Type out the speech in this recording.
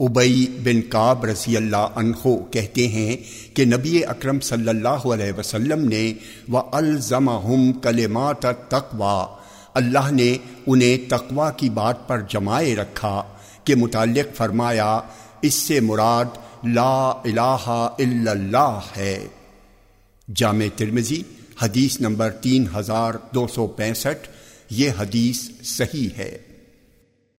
ابئی بن کاب رضی اللہ عنہ کہتے ہیں کہ نبی اکرم صلی اللہ علیہ وسلم نے و الزم کلمات تقوا اللہ نے انہیں تقوا کی بات پر جمائے رکھا کہ متعلق فرمایا، اس سے مراد لا الہ الا اللہ ہے۔ جامع ترمزی حدیث نمبر تین ہزار دو سو پینسٹھ، یہ حدیث صحیح ہے۔